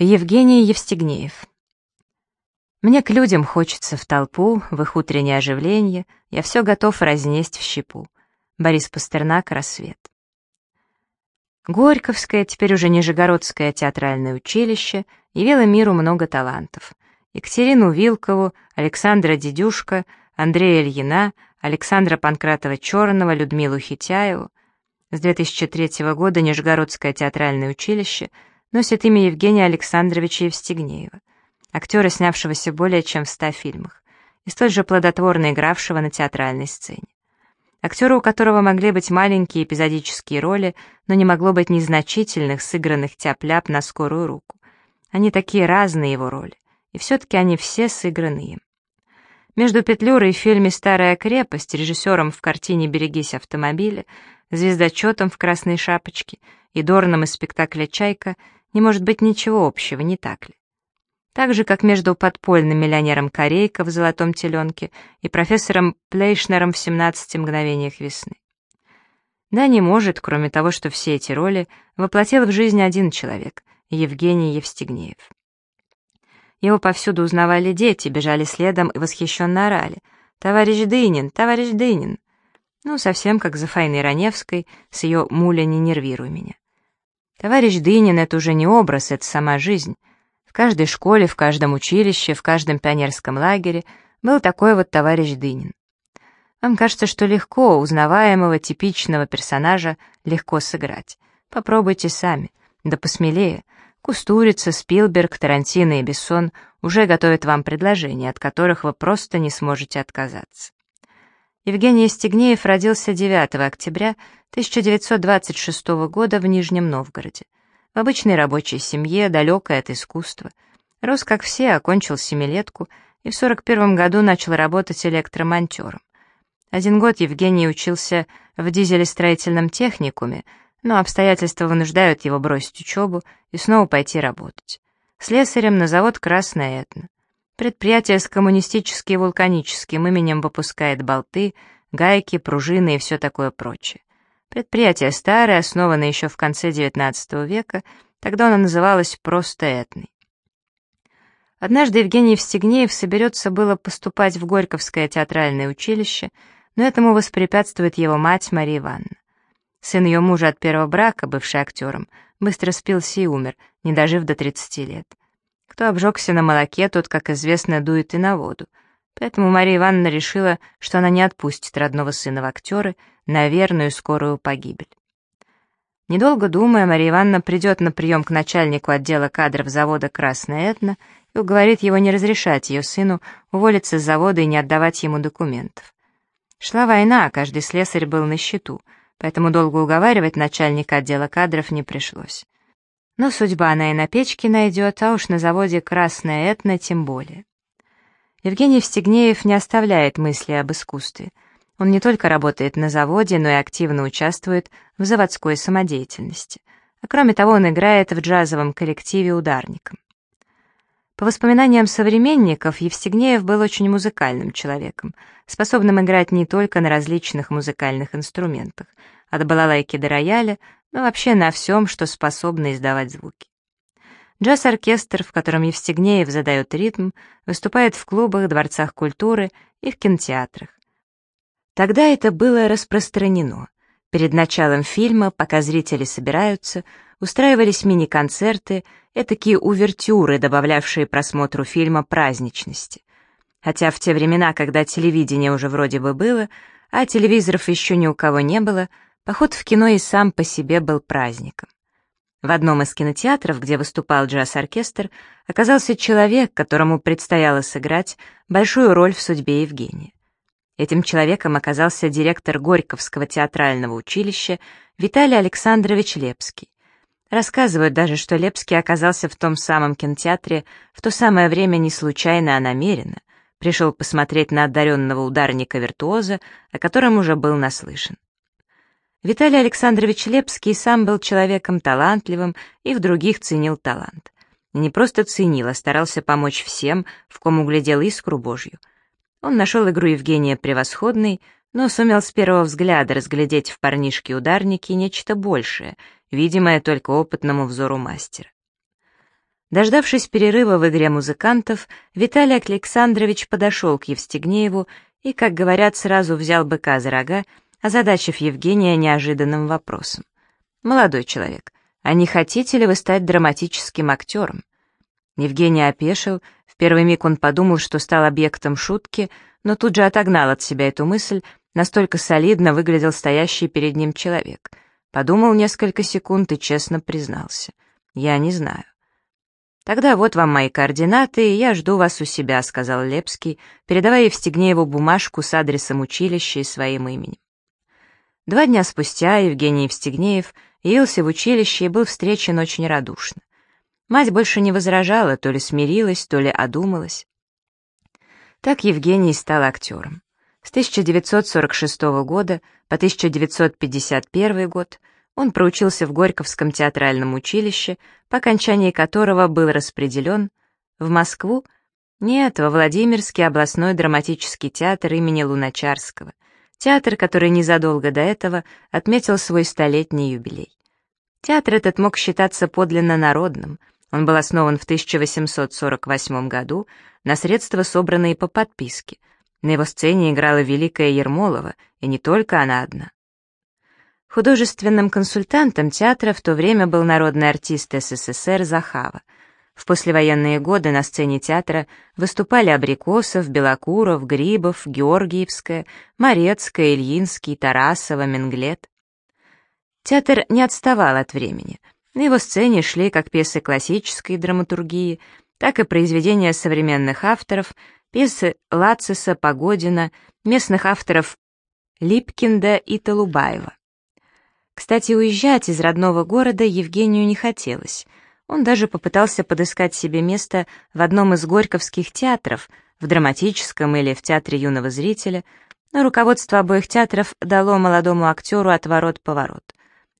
Евгений Евстигнеев. Мне к людям хочется в толпу, в их утреннее оживление, я все готов разнесть в щепу. Борис Пастернак, «Рассвет». Горьковское, теперь уже Нижегородское театральное училище явило миру много талантов. Екатерину Вилкову, Александра Дедюшка, Андрея Ильина, Александра Панкратова-Черного, Людмилу Хитяеву. С 2003 года Нижегородское театральное училище — носит имя Евгения Александровича Евстигнеева, актера, снявшегося более чем в ста фильмах, и столь же плодотворно игравшего на театральной сцене. Актера, у которого могли быть маленькие эпизодические роли, но не могло быть незначительных, сыгранных тяп-ляп на скорую руку. Они такие разные, его роли, и все-таки они все сыграны им. Между Петлюрой в фильме «Старая крепость», режиссером в картине «Берегись автомобиля», звездочетом в «Красной шапочке» и Дорном из спектакля «Чайка» не может быть ничего общего, не так ли? Так же, как между подпольным миллионером Корейко в «Золотом теленке» и профессором Плейшнером в «17 мгновениях весны». Да, не может, кроме того, что все эти роли воплотил в жизнь один человек — Евгений Евстигнеев. Его повсюду узнавали дети, бежали следом и восхищенно орали. «Товарищ Дынин! Товарищ Дынин!» Ну, совсем как за Файной Раневской с ее «Муля, не нервируй меня». Товарищ Дынин — это уже не образ, это сама жизнь. В каждой школе, в каждом училище, в каждом пионерском лагере был такой вот товарищ Дынин. Вам кажется, что легко узнаваемого, типичного персонажа легко сыграть. Попробуйте сами, да посмелее. Кустурица, Спилберг, Тарантино и Бессон уже готовят вам предложения, от которых вы просто не сможете отказаться. Евгений Стегнеев родился 9 октября 1926 года в Нижнем Новгороде. В обычной рабочей семье, далекой от искусства. Рос, как все, окончил семилетку и в 41 году начал работать электромонтером. Один год Евгений учился в дизелестроительном техникуме, но обстоятельства вынуждают его бросить учебу и снова пойти работать. Слесарем на завод «Красная Этна». Предприятие с коммунистическим вулканическим именем выпускает болты, гайки, пружины и все такое прочее. Предприятие старое, основанное еще в конце XIX века, тогда оно называлось просто Этной. Однажды Евгений Евстигнеев соберется было поступать в Горьковское театральное училище, но этому воспрепятствует его мать Мария Ивановна. Сын ее мужа от первого брака, бывший актером, быстро спился и умер, не дожив до 30 лет. Кто обжегся на молоке, тот, как известно, дует и на воду. Поэтому Мария Ивановна решила, что она не отпустит родного сына в актеры на верную скорую погибель. Недолго думая, Мария Ивановна придет на прием к начальнику отдела кадров завода «Красная Этна» и уговорит его не разрешать ее сыну уволиться с завода и не отдавать ему документов. Шла война, каждый слесарь был на счету, поэтому долго уговаривать начальника отдела кадров не пришлось. Но судьба она и на печке найдет, а уж на заводе «Красная Этна» тем более. Евгений Евстигнеев не оставляет мысли об искусстве. Он не только работает на заводе, но и активно участвует в заводской самодеятельности. А кроме того, он играет в джазовом коллективе ударником. По воспоминаниям современников, Евстигнеев был очень музыкальным человеком, способным играть не только на различных музыкальных инструментах, от балалайки до рояля, но вообще на всем, что способно издавать звуки. Джаз-оркестр, в котором Евстигнеев задает ритм, выступает в клубах, дворцах культуры и в кинотеатрах. Тогда это было распространено. Перед началом фильма, пока зрители собираются, устраивались мини-концерты, этакие увертюры, добавлявшие просмотру фильма праздничности. Хотя в те времена, когда телевидение уже вроде бы было, а телевизоров еще ни у кого не было, Поход в кино и сам по себе был праздником. В одном из кинотеатров, где выступал джаз-оркестр, оказался человек, которому предстояло сыграть большую роль в судьбе Евгения. Этим человеком оказался директор Горьковского театрального училища Виталий Александрович Лепский. Рассказывают даже, что Лепский оказался в том самом кинотеатре в то самое время не случайно, а намеренно. Пришел посмотреть на одаренного ударника-виртуоза, о котором уже был наслышан. Виталий Александрович Лепский сам был человеком талантливым и в других ценил талант. Не просто ценил, а старался помочь всем, в ком углядел искру Божью. Он нашел игру Евгения превосходной, но сумел с первого взгляда разглядеть в парнишке-ударнике нечто большее, видимое только опытному взору мастера. Дождавшись перерыва в игре музыкантов, Виталий Александрович подошел к Евстигнееву и, как говорят, сразу взял быка за рога, озадачив Евгения неожиданным вопросом. «Молодой человек, а не хотите ли вы стать драматическим актером?» Евгений опешил, в первый миг он подумал, что стал объектом шутки, но тут же отогнал от себя эту мысль, настолько солидно выглядел стоящий перед ним человек. Подумал несколько секунд и честно признался. «Я не знаю». «Тогда вот вам мои координаты, и я жду вас у себя», — сказал Лепский, передавая Евстигнееву бумажку с адресом училища и своим именем. Два дня спустя Евгений Евстигнеев явился в училище и был встречен очень радушно. Мать больше не возражала, то ли смирилась, то ли одумалась. Так Евгений стал актером. С 1946 года по 1951 год он проучился в Горьковском театральном училище, по окончании которого был распределен в Москву, нет, во Владимирский областной драматический театр имени Луначарского, театр, который незадолго до этого отметил свой столетний юбилей. Театр этот мог считаться подлинно народным, он был основан в 1848 году на средства, собранные по подписке. На его сцене играла Великая Ермолова, и не только она одна. Художественным консультантом театра в то время был народный артист СССР Захава. В послевоенные годы на сцене театра выступали Абрикосов, Белокуров, Грибов, Георгиевская, Морецкая, Ильинский, Тарасова, Менглет. Театр не отставал от времени. На его сцене шли как пьесы классической драматургии, так и произведения современных авторов, пьесы Лациса, Погодина, местных авторов Липкинда и Толубаева. Кстати, уезжать из родного города Евгению не хотелось. Он даже попытался подыскать себе место в одном из горьковских театров, в драматическом или в театре юного зрителя, но руководство обоих театров дало молодому актеру отворот-поворот.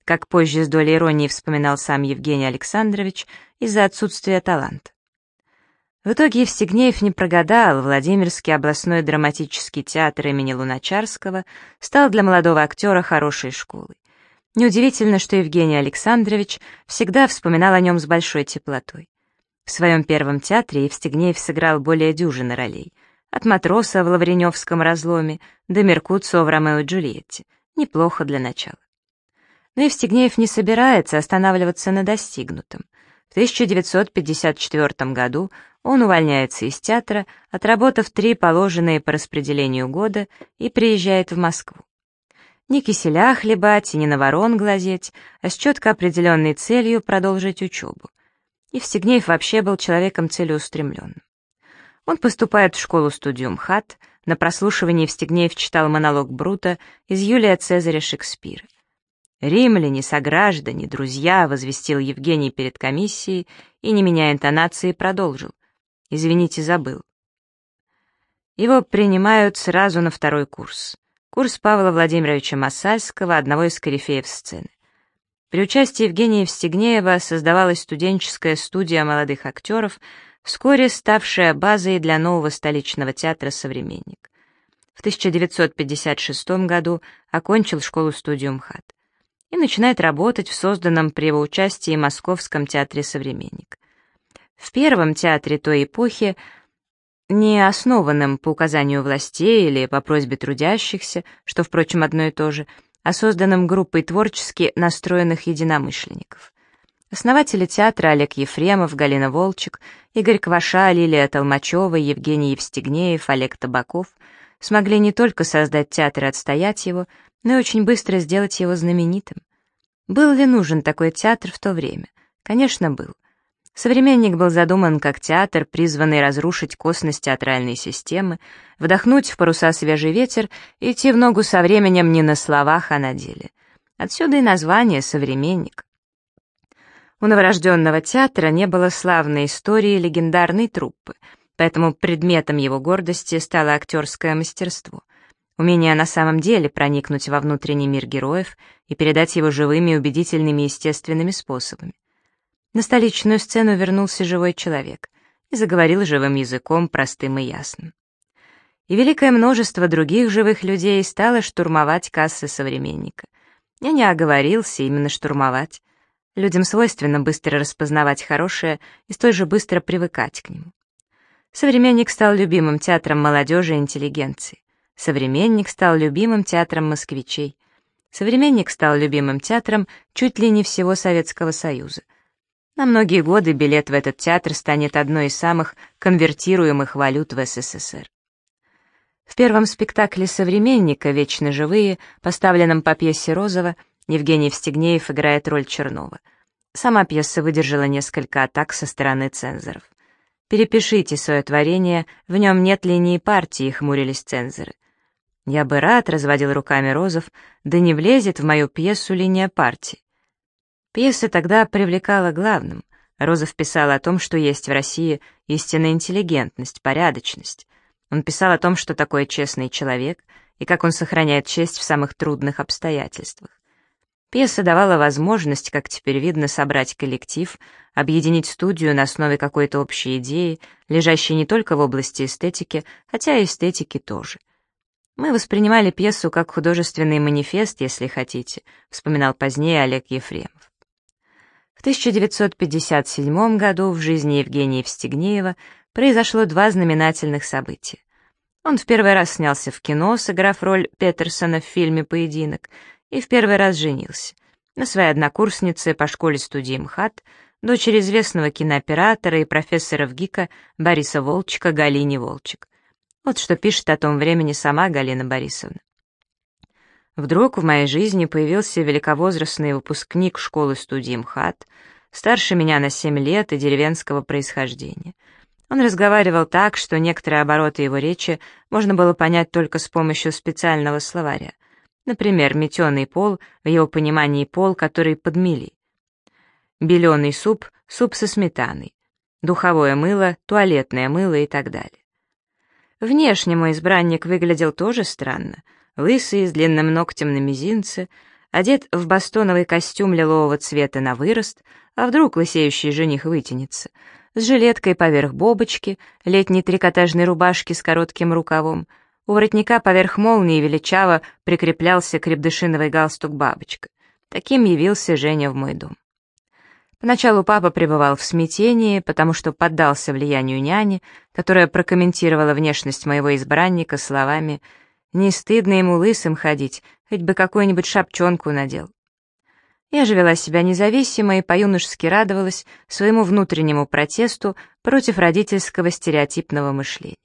Как позже с долей иронии вспоминал сам Евгений Александрович, из-за отсутствия таланта. В итоге Евстигнеев не прогадал, Владимирский областной драматический театр имени Луначарского стал для молодого актера хорошей школой. Неудивительно, что Евгений Александрович всегда вспоминал о нем с большой теплотой. В своем первом театре Евстигнеев сыграл более дюжины ролей. От матроса в Лавреневском разломе до Меркуцио в Ромео и Джульетте. Неплохо для начала. Но Евстигнеев не собирается останавливаться на достигнутом. В 1954 году он увольняется из театра, отработав три положенные по распределению года, и приезжает в Москву. Ни киселя хлебать, ни на ворон глазеть, а с четко определенной целью продолжить учебу. Евстигнеев вообще был человеком целеустремленным. Он поступает в школу-студию МХАТ, на прослушивании Евстигнеев читал монолог Брута из Юлия Цезаря Шекспира. «Римляне, сограждане, друзья», — возвестил Евгений перед комиссией и, не меняя интонации, продолжил. «Извините, забыл». Его принимают сразу на второй курс. Курс Павла Владимировича Масальского, одного из корифеев сцены. При участии Евгения Евстигнеева создавалась студенческая студия молодых актеров, вскоре ставшая базой для нового столичного театра «Современник». В 1956 году окончил школу-студию МХАТ и начинает работать в созданном при его участии Московском театре «Современник». В первом театре той эпохи не основанным по указанию властей или по просьбе трудящихся, что, впрочем, одно и то же, а созданным группой творчески настроенных единомышленников. Основатели театра Олег Ефремов, Галина Волчек, Игорь Кваша, Лилия Толмачева, Евгений Евстигнеев, Олег Табаков смогли не только создать театр и отстоять его, но и очень быстро сделать его знаменитым. Был ли нужен такой театр в то время? Конечно, был. Современник был задуман как театр, призванный разрушить косность театральной системы, вдохнуть в паруса свежий ветер и идти в ногу со временем не на словах, а на деле. Отсюда и название «Современник». У новорожденного театра не было славной истории легендарной труппы, поэтому предметом его гордости стало актерское мастерство. Умение на самом деле проникнуть во внутренний мир героев и передать его живыми, убедительными, естественными способами. На столичную сцену вернулся живой человек и заговорил живым языком, простым и ясным. И великое множество других живых людей стало штурмовать кассы современника. Я не оговорился именно штурмовать. Людям свойственно быстро распознавать хорошее и столь же быстро привыкать к нему. Современник стал любимым театром молодежи и интеллигенции. Современник стал любимым театром москвичей. Современник стал любимым театром чуть ли не всего Советского Союза. На многие годы билет в этот театр станет одной из самых конвертируемых валют в СССР. В первом спектакле «Современника. Вечно живые», поставленном по пьесе Розова, Евгений Евстигнеев играет роль Чернова. Сама пьеса выдержала несколько атак со стороны цензоров. «Перепишите свое творение, в нем нет линии партии», — хмурились цензоры. «Я бы рад», — разводил руками Розов, «да не влезет в мою пьесу линия партии». Пьеса тогда привлекала главным. Розов писал о том, что есть в России истинная интеллигентность, порядочность. Он писал о том, что такое честный человек и как он сохраняет честь в самых трудных обстоятельствах. Пьеса давала возможность, как теперь видно, собрать коллектив, объединить студию на основе какой-то общей идеи, лежащей не только в области эстетики, хотя и эстетики тоже. Мы воспринимали пьесу как художественный манифест, если хотите, вспоминал позднее Олег Ефремов. В 1957 году в жизни Евгения Евстигнеева произошло два знаменательных события. Он в первый раз снялся в кино, сыграв роль Петерсона в фильме «Поединок», и в первый раз женился. На своей однокурснице по школе-студии МХАТ, дочери известного кинооператора и профессора в ГИКа Бориса Волчика Галине Волчик. Вот что пишет о том времени сама Галина Борисовна. Вдруг в моей жизни появился великовозрастный выпускник школы-студии МХАТ, старше меня на 7 лет и деревенского происхождения. Он разговаривал так, что некоторые обороты его речи можно было понять только с помощью специального словаря. Например, метеный пол, в его понимании пол, который подмели. Беленый суп, суп со сметаной. Духовое мыло, туалетное мыло и так далее. Внешне мой избранник выглядел тоже странно. Лысый, с длинным ногтем на мизинце, одет в бастоновый костюм лилового цвета на вырост, а вдруг лысеющий жених вытянется — с жилеткой поверх бобочки, летней трикотажной рубашки с коротким рукавом. У воротника поверх молнии величаво прикреплялся крепдышиновый галстук-бабочка. Таким явился Женя в мой дом. Поначалу папа пребывал в смятении, потому что поддался влиянию няни, которая прокомментировала внешность моего избранника словами «Не стыдно ему лысым ходить, хоть бы какую-нибудь шапчонку надел». Я же вела себя независимо и по-юношески радовалась своему внутреннему протесту против родительского стереотипного мышления.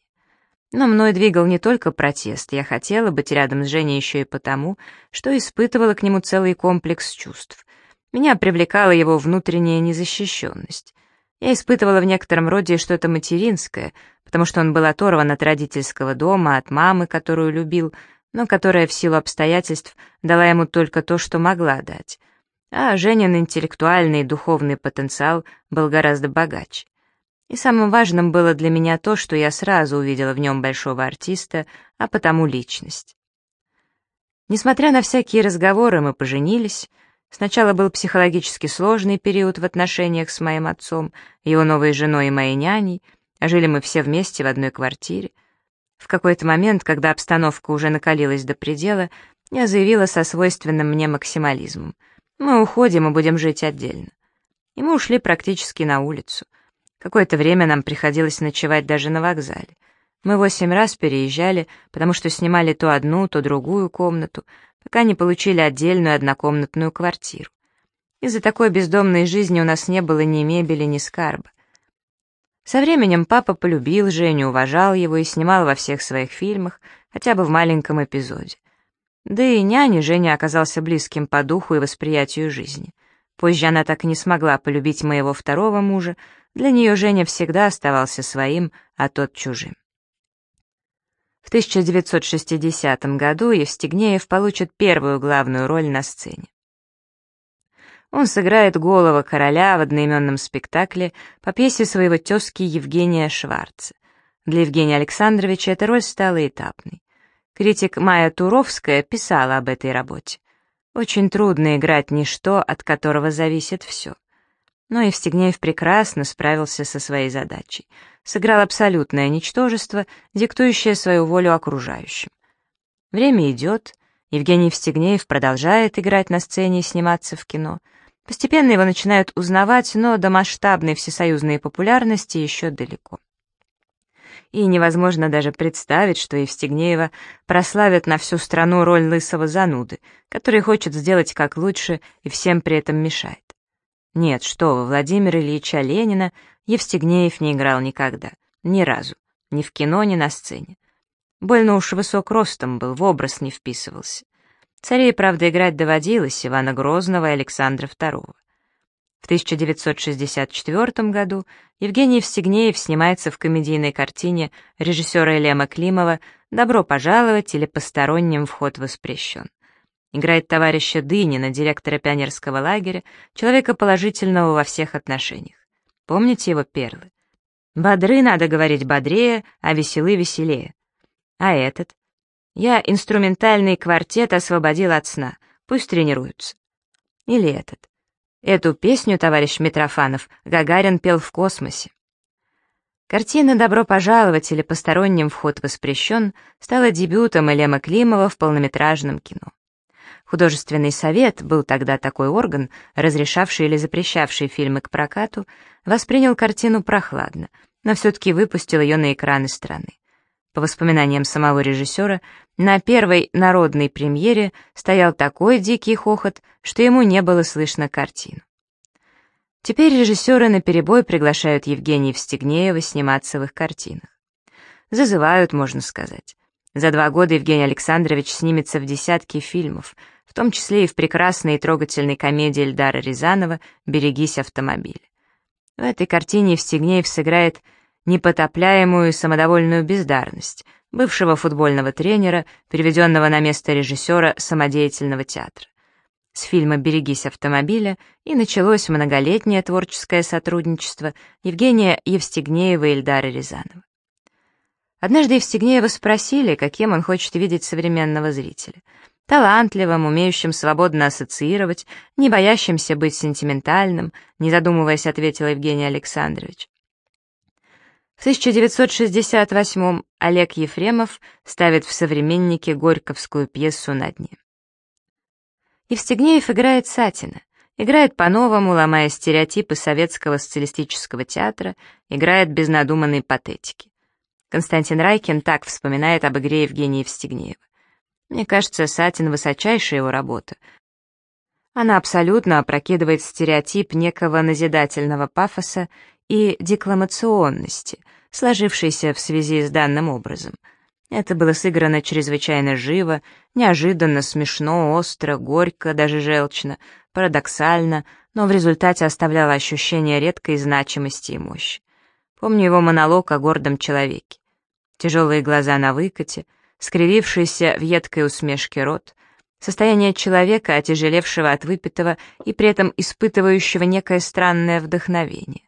Но мной двигал не только протест, я хотела быть рядом с Женей еще и потому, что испытывала к нему целый комплекс чувств. Меня привлекала его внутренняя незащищенность. Я испытывала в некотором роде что-то материнское, потому что он был оторван от родительского дома, от мамы, которую любил, но которая в силу обстоятельств дала ему только то, что могла дать а Женин интеллектуальный и духовный потенциал был гораздо богаче. И самым важным было для меня то, что я сразу увидела в нем большого артиста, а потому личность. Несмотря на всякие разговоры, мы поженились. Сначала был психологически сложный период в отношениях с моим отцом, его новой женой и моей няней, жили мы все вместе в одной квартире. В какой-то момент, когда обстановка уже накалилась до предела, я заявила со свойственным мне максимализмом — мы уходим и будем жить отдельно. И мы ушли практически на улицу. Какое-то время нам приходилось ночевать даже на вокзале. Мы восемь раз переезжали, потому что снимали то одну, то другую комнату, пока не получили отдельную однокомнатную квартиру. Из-за такой бездомной жизни у нас не было ни мебели, ни скарба. Со временем папа полюбил Женю, уважал его и снимал во всех своих фильмах, хотя бы в маленьком эпизоде. Да и няне Женя оказался близким по духу и восприятию жизни. Позже она так и не смогла полюбить моего второго мужа, для нее Женя всегда оставался своим, а тот чужим. В 1960 году Евстигнеев получит первую главную роль на сцене. Он сыграет голова короля в одноименном спектакле по пьесе своего тезки Евгения Шварца. Для Евгения Александровича эта роль стала этапной. Критик Майя Туровская писала об этой работе. Очень трудно играть ничто, от которого зависит все. Но Евстигнеев прекрасно справился со своей задачей. Сыграл абсолютное ничтожество, диктующее свою волю окружающим. Время идет, Евгений Евстигнеев продолжает играть на сцене и сниматься в кино. Постепенно его начинают узнавать, но до масштабной всесоюзной популярности еще далеко. И невозможно даже представить, что Евстигнеева прославит на всю страну роль лысого зануды, который хочет сделать как лучше и всем при этом мешает. Нет, что вы, Владимира Ильича Ленина Евстигнеев не играл никогда, ни разу, ни в кино, ни на сцене. Больно уж высок ростом был, в образ не вписывался. Царей, правда, играть доводилось Ивана Грозного и Александра II. В 1964 году Евгений Евстигнеев снимается в комедийной картине режиссера Лема Климова «Добро пожаловать» или «Посторонним вход воспрещен». Играет товарища Дынина, директора пионерского лагеря, человека положительного во всех отношениях. Помните его перлы? «Бодры надо говорить бодрее, а веселы веселее». А этот? Я инструментальный квартет освободил от сна, пусть тренируются. Или этот? Эту песню, товарищ Митрофанов, Гагарин пел в космосе. Картина «Добро пожаловать» или «Посторонним вход воспрещен» стала дебютом Элема Климова в полнометражном кино. Художественный совет, был тогда такой орган, разрешавший или запрещавший фильмы к прокату, воспринял картину прохладно, но все-таки выпустил ее на экраны страны. По воспоминаниям самого режиссера, на первой народной премьере стоял такой дикий хохот, что ему не было слышно картину. Теперь режиссеры наперебой приглашают Евгения Евстигнеева сниматься в их картинах. Зазывают, можно сказать. За два года Евгений Александрович снимется в десятки фильмов, в том числе и в прекрасной и трогательной комедии Эльдара Рязанова «Берегись автомобиля». В этой картине Евстигнеев сыграет непотопляемую самодовольную бездарность бывшего футбольного тренера, переведенного на место режиссера самодеятельного театра. С фильма «Берегись автомобиля» и началось многолетнее творческое сотрудничество Евгения Евстигнеева и Ильдара Рязанова. Однажды Евстигнеева спросили, каким он хочет видеть современного зрителя. Талантливым, умеющим свободно ассоциировать, не боящимся быть сентиментальным, не задумываясь, ответил Евгений Александрович. В 1968 Олег Ефремов ставит в «Современнике» горьковскую пьесу «На дне». Евстигнеев играет Сатина, играет по-новому, ломая стереотипы советского социалистического театра, играет без надуманной патетики. Константин Райкин так вспоминает об игре Евгения Евстигнеева. Мне кажется, Сатин — высочайшая его работа. Она абсолютно опрокидывает стереотип некого назидательного пафоса и декламационности, сложившейся в связи с данным образом. Это было сыграно чрезвычайно живо, неожиданно, смешно, остро, горько, даже желчно, парадоксально, но в результате оставляло ощущение редкой значимости и мощи. Помню его монолог о гордом человеке. Тяжелые глаза на выкате, скривившийся в едкой усмешке рот, состояние человека, отяжелевшего от выпитого и при этом испытывающего некое странное вдохновение.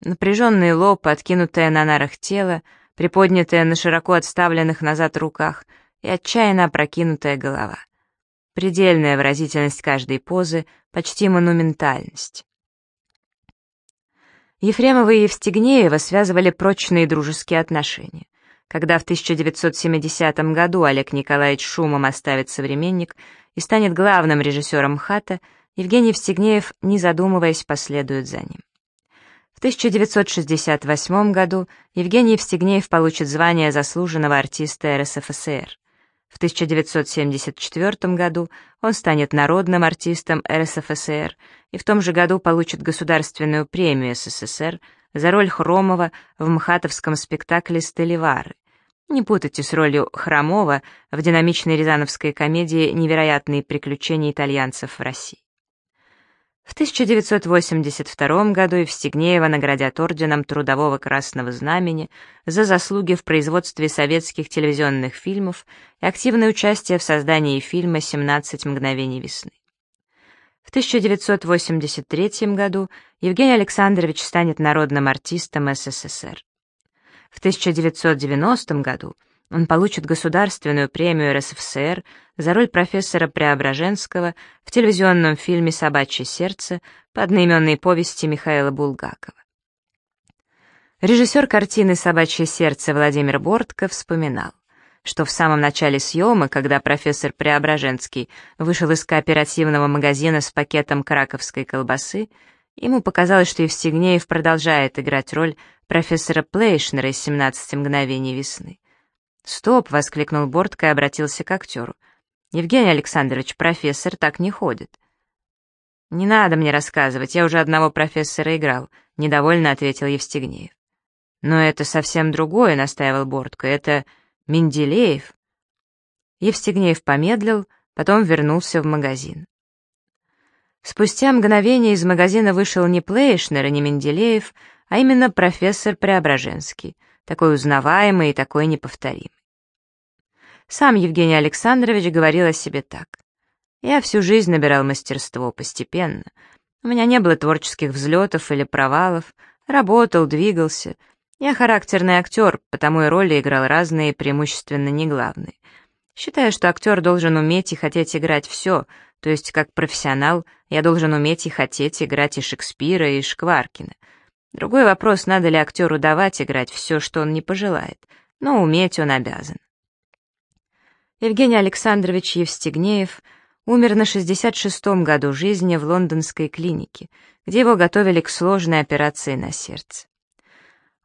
Напряженный лоб, откинутое на нарах тело, приподнятое на широко отставленных назад руках и отчаянно опрокинутая голова. Предельная выразительность каждой позы, почти монументальность. Ефремова и Евстигнеева связывали прочные дружеские отношения. Когда в 1970 году Олег Николаевич Шумом оставит «Современник» и станет главным режиссером «ХАТа», Евгений Евстигнеев, не задумываясь, последует за ним. 1968 году Евгений Евстигнеев получит звание заслуженного артиста РСФСР. В 1974 году он станет народным артистом РСФСР и в том же году получит государственную премию СССР за роль Хромова в мхатовском спектакле «Стелевары». Не путайте с ролью Хромова в динамичной рязановской комедии «Невероятные приключения итальянцев в России». В 1982 году Евстигнеева наградят орденом Трудового Красного Знамени за заслуги в производстве советских телевизионных фильмов и активное участие в создании фильма «17 мгновений весны». В 1983 году Евгений Александрович станет народным артистом СССР. В 1990 году он получит государственную премию РСФСР за роль профессора Преображенского в телевизионном фильме «Собачье сердце» по одноименной повести Михаила Булгакова. Режиссер картины «Собачье сердце» Владимир Бортко вспоминал. что в самом начале съемок, когда профессор Преображенский вышел из кооперативного магазина с пакетом краковской колбасы, ему показалось, что Евстигнеев продолжает играть роль профессора Плейшнера из «17 мгновений весны». «Стоп!» — воскликнул Бортко и обратился к актеру. «Евгений Александрович, профессор так не ходит». «Не надо мне рассказывать, я уже одного профессора играл», — недовольно ответил Евстигнеев. «Но это совсем другое», — настаивал Бортко, — «это Менделеев». Евстигнеев помедлил, потом вернулся в магазин. Спустя мгновение из магазина вышел не Плейшнер и не Менделеев, а именно профессор Преображенский, такой узнаваемый и такой неповторимый. Сам Евгений Александрович говорил о себе так. Я всю жизнь набирал мастерство постепенно. У меня не было творческих взлетов или провалов. Работал, двигался. Я характерный актер, потому и роли играл разные, преимущественно не главные. Считаю, что актер должен уметь и хотеть играть все, то есть как профессионал я должен уметь и хотеть играть и Шекспира, и Шкваркина. Другой вопрос, надо ли актеру давать играть все, что он не пожелает, но уметь он обязан. Евгений Александрович Евстигнеев — умер на 66-м году жизни в лондонской клинике, где его готовили к сложной операции на сердце.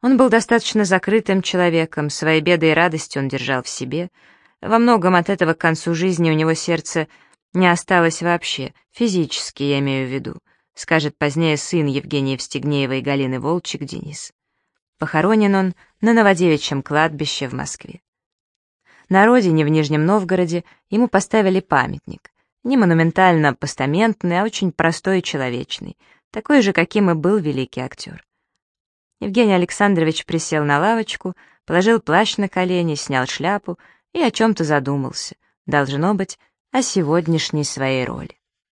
Он был достаточно закрытым человеком, свои беды и радости он держал в себе. Во многом от этого к концу жизни у него сердце не осталось вообще, физически я имею в виду, скажет позднее сын Евгения Евстигнеева и Галины Волчек Денис. Похоронен он на Новодевичьем кладбище в Москве. На родине, в Нижнем Новгороде, ему поставили памятник. Не монументально-постаментный, а очень простой и человечный, такой же, каким и был великий актер. Евгений Александрович присел на лавочку, положил плащ на колени, снял шляпу и о чем-то задумался, должно быть, о сегодняшней своей роли.